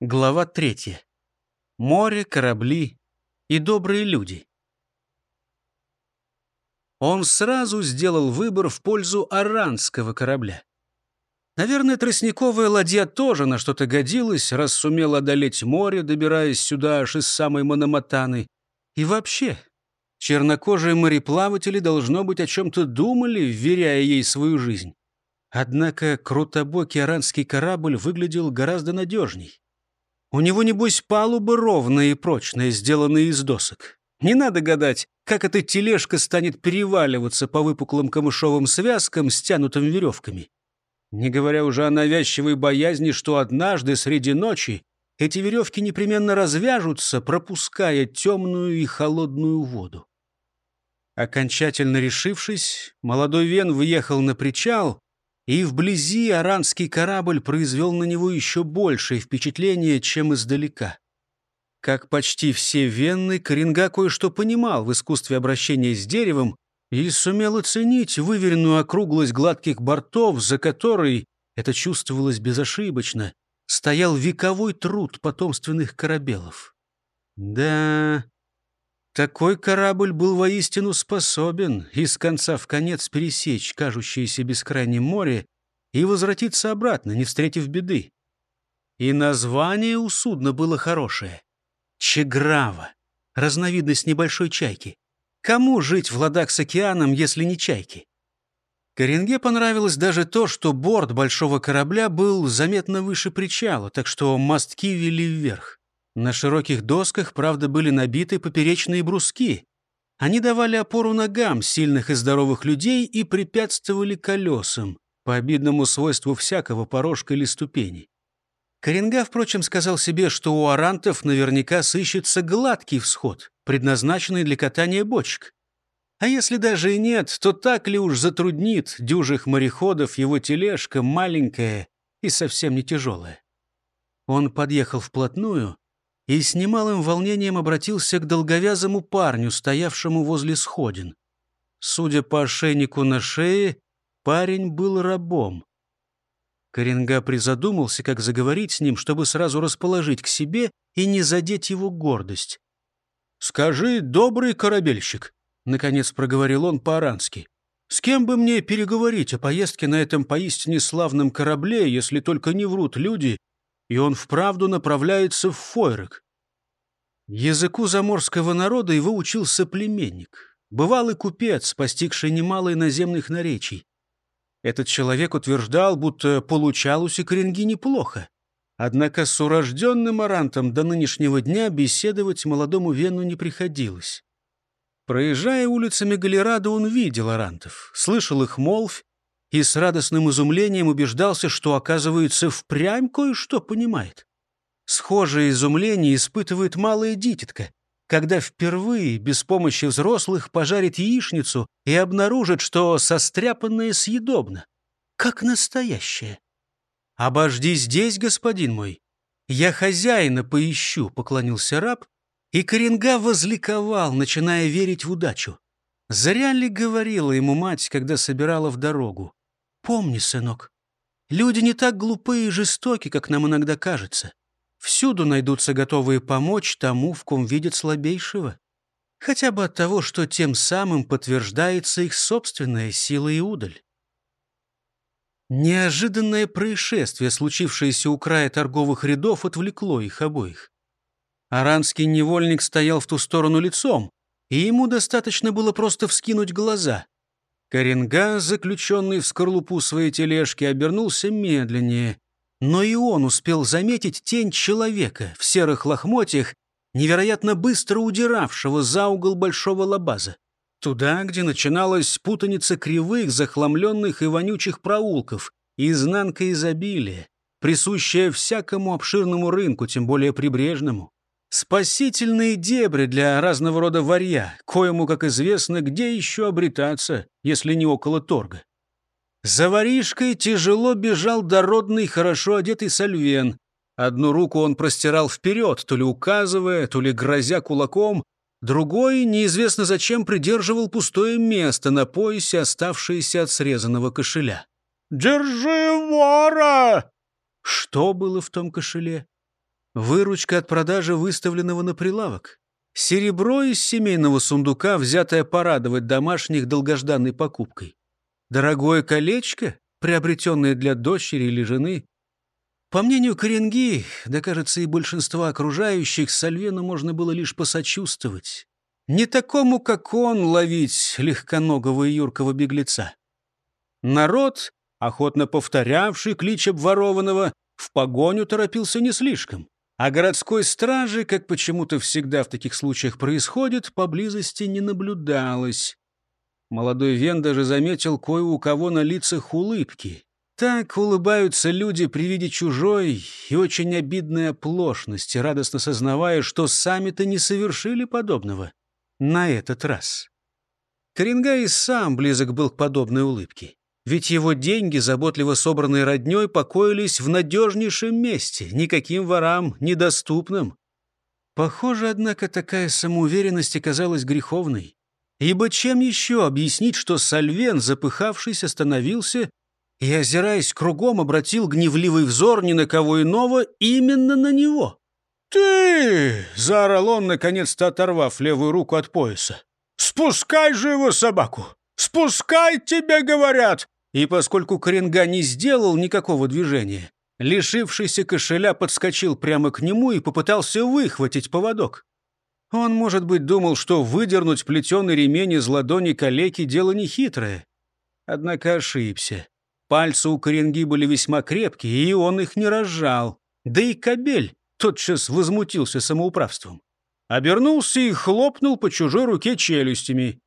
Глава третья. Море, корабли и добрые люди. Он сразу сделал выбор в пользу аранского корабля. Наверное, тростниковая ладья тоже на что-то годилась, раз сумела одолеть море, добираясь сюда аж из самой Мономатаны. И вообще, чернокожие мореплаватели, должно быть, о чем-то думали, вверяя ей свою жизнь. Однако крутобокий аранский корабль выглядел гораздо надежней. У него, небось, палуба ровная и прочная, сделанная из досок. Не надо гадать, как эта тележка станет переваливаться по выпуклым камышовым связкам, стянутым веревками. Не говоря уже о навязчивой боязни, что однажды среди ночи эти веревки непременно развяжутся, пропуская темную и холодную воду. Окончательно решившись, молодой Вен въехал на причал и вблизи аранский корабль произвел на него еще большее впечатление, чем издалека. Как почти все венны, Коренга кое-что понимал в искусстве обращения с деревом и сумел оценить выверенную округлость гладких бортов, за которой, это чувствовалось безошибочно, стоял вековой труд потомственных корабелов. Да, такой корабль был воистину способен из конца в конец пересечь кажущееся бескрайнее море и возвратиться обратно, не встретив беды. И название у судна было хорошее — Чеграва, разновидность небольшой чайки. Кому жить в ладах с океаном, если не чайки? Коренге понравилось даже то, что борт большого корабля был заметно выше причала, так что мостки вели вверх. На широких досках, правда, были набиты поперечные бруски. Они давали опору ногам сильных и здоровых людей и препятствовали колесам, по обидному свойству всякого порожка или ступени. Коренга, впрочем, сказал себе, что у арантов наверняка сыщется гладкий всход, предназначенный для катания бочек. А если даже и нет, то так ли уж затруднит дюжих мореходов его тележка маленькая и совсем не тяжелая? Он подъехал вплотную и с немалым волнением обратился к долговязому парню, стоявшему возле сходин. Судя по ошейнику на шее, парень был рабом. Коренга призадумался, как заговорить с ним, чтобы сразу расположить к себе и не задеть его гордость. «Скажи, добрый корабельщик», — наконец проговорил он по-арански, «с кем бы мне переговорить о поездке на этом поистине славном корабле, если только не врут люди, и он вправду направляется в Фойрек. Языку заморского народа его учился племенник, бывалый купец, постигший немало иноземных наречий. Этот человек утверждал, будто получал у Секренги неплохо. Однако с урожденным арантом до нынешнего дня беседовать молодому Вену не приходилось. Проезжая улицами Галерада, он видел арантов, слышал их молвь и с радостным изумлением убеждался, что, оказывается, впрямь кое-что понимает. Схожее изумление испытывает малая дитятка, когда впервые без помощи взрослых пожарит яичницу и обнаружит, что состряпанное съедобно, как настоящее. «Обожди здесь, господин мой. Я хозяина поищу», — поклонился раб, и Коренга возликовал, начиная верить в удачу. Зря ли говорила ему мать, когда собирала в дорогу? Помни, сынок, люди не так глупы и жестоки, как нам иногда кажется. Всюду найдутся готовые помочь тому, в ком видят слабейшего. Хотя бы от того, что тем самым подтверждается их собственная сила и удаль. Неожиданное происшествие, случившееся у края торговых рядов, отвлекло их обоих. Аранский невольник стоял в ту сторону лицом, и ему достаточно было просто вскинуть глаза. Коренга, заключенный в скорлупу своей тележки, обернулся медленнее, но и он успел заметить тень человека в серых лохмотьях, невероятно быстро удиравшего за угол большого лабаза. Туда, где начиналась путаница кривых, захламленных и вонючих проулков, изнанка изобилия, присущая всякому обширному рынку, тем более прибрежному. Спасительные дебри для разного рода варья, коему, как известно, где еще обретаться, если не около торга. За воришкой тяжело бежал дородный, хорошо одетый сальвен. Одну руку он простирал вперед, то ли указывая, то ли грозя кулаком, другой, неизвестно зачем, придерживал пустое место на поясе, оставшееся от срезанного кошеля. «Держи вора!» Что было в том кошеле? Выручка от продажи выставленного на прилавок. Серебро из семейного сундука, взятое порадовать домашних долгожданной покупкой. Дорогое колечко, приобретенное для дочери или жены. По мнению Коренги, да, кажется, и большинства окружающих, Сальвену можно было лишь посочувствовать. Не такому, как он, ловить легконогого и юркого беглеца. Народ, охотно повторявший клич обворованного, в погоню торопился не слишком. А городской стражи, как почему-то всегда в таких случаях происходит, поблизости не наблюдалось. Молодой Вен даже заметил кое у кого на лицах улыбки. Так улыбаются люди при виде чужой и очень обидной оплошности, радостно сознавая, что сами-то не совершили подобного. На этот раз. Коренгай сам близок был к подобной улыбке. Ведь его деньги, заботливо собранные роднёй, покоились в надежнейшем месте, никаким ворам недоступным. Похоже, однако, такая самоуверенность оказалась греховной. Ибо чем еще объяснить, что Сальвен, запыхавшись, остановился и, озираясь кругом, обратил гневливый взор ни на кого иного, именно на него? «Ты!» — заорал он, наконец-то оторвав левую руку от пояса. «Спускай же его, собаку! Спускай, тебе говорят!» И поскольку Коренга не сделал никакого движения, лишившийся кошеля подскочил прямо к нему и попытался выхватить поводок. Он, может быть, думал, что выдернуть плетеный ремень из ладони калеки — дело нехитрое. Однако ошибся. Пальцы у Коренги были весьма крепкие, и он их не разжал. Да и кобель тотчас возмутился самоуправством. Обернулся и хлопнул по чужой руке челюстями.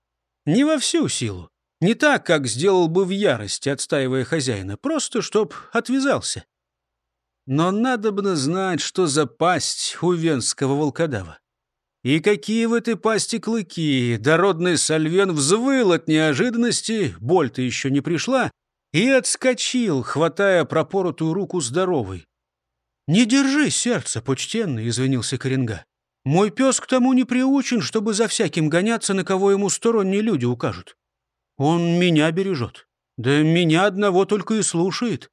Не во всю силу. Не так, как сделал бы в ярости, отстаивая хозяина, просто чтоб отвязался. Но надобно знать, что за пасть у венского волкодава. И какие в этой пасти клыки! Дородный Сальвен взвыл от неожиданности, боль-то еще не пришла, и отскочил, хватая пропоротую руку здоровой. «Не держи сердце, почтенный», — извинился Коренга. «Мой пес к тому не приучен, чтобы за всяким гоняться, на кого ему сторонние люди укажут. Он меня бережет, да меня одного только и слушает.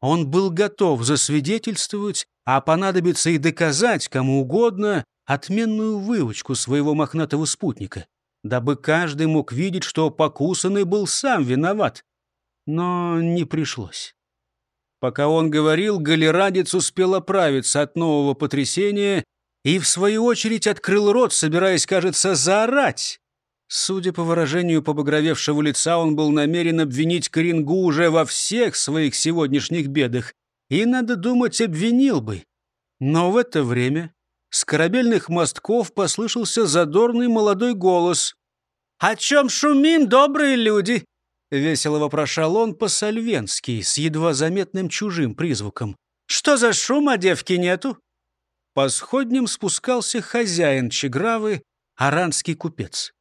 Он был готов засвидетельствовать, а понадобится и доказать кому угодно, отменную выучку своего мохнатого спутника, дабы каждый мог видеть, что покусанный был сам виноват. Но не пришлось. Пока он говорил, галерадец успел оправиться от нового потрясения и, в свою очередь, открыл рот, собираясь, кажется, заорать. Судя по выражению побагровевшего лица, он был намерен обвинить Коренгу уже во всех своих сегодняшних бедах. И, надо думать, обвинил бы. Но в это время с корабельных мостков послышался задорный молодой голос. «О чем шумим, добрые люди?» — весело вопрошал он по-сальвенски, с едва заметным чужим призвуком. «Что за шум, а девки нету?» По сходням спускался хозяин Чегравы, аранский купец.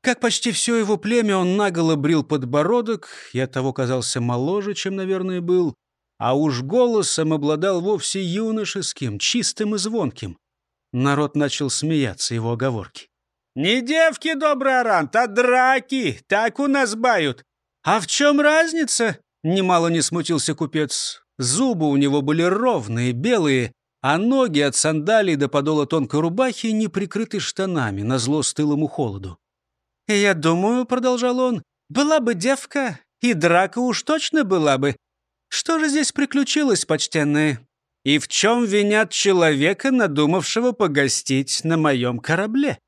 Как почти все его племя, он наголо брил подбородок, и оттого казался моложе, чем, наверное, был, а уж голосом обладал вовсе юношеским, чистым и звонким. Народ начал смеяться его оговорки. «Не девки, добрый Арант, а драки! Так у нас бают! А в чем разница?» Немало не смутился купец. Зубы у него были ровные, белые, а ноги от сандалий до подола тонкой рубахи не прикрыты штанами, назло стылому холоду. «И я думаю, — продолжал он, — была бы девка, и драка уж точно была бы. Что же здесь приключилось, почтенные? И в чем винят человека, надумавшего погостить на моем корабле?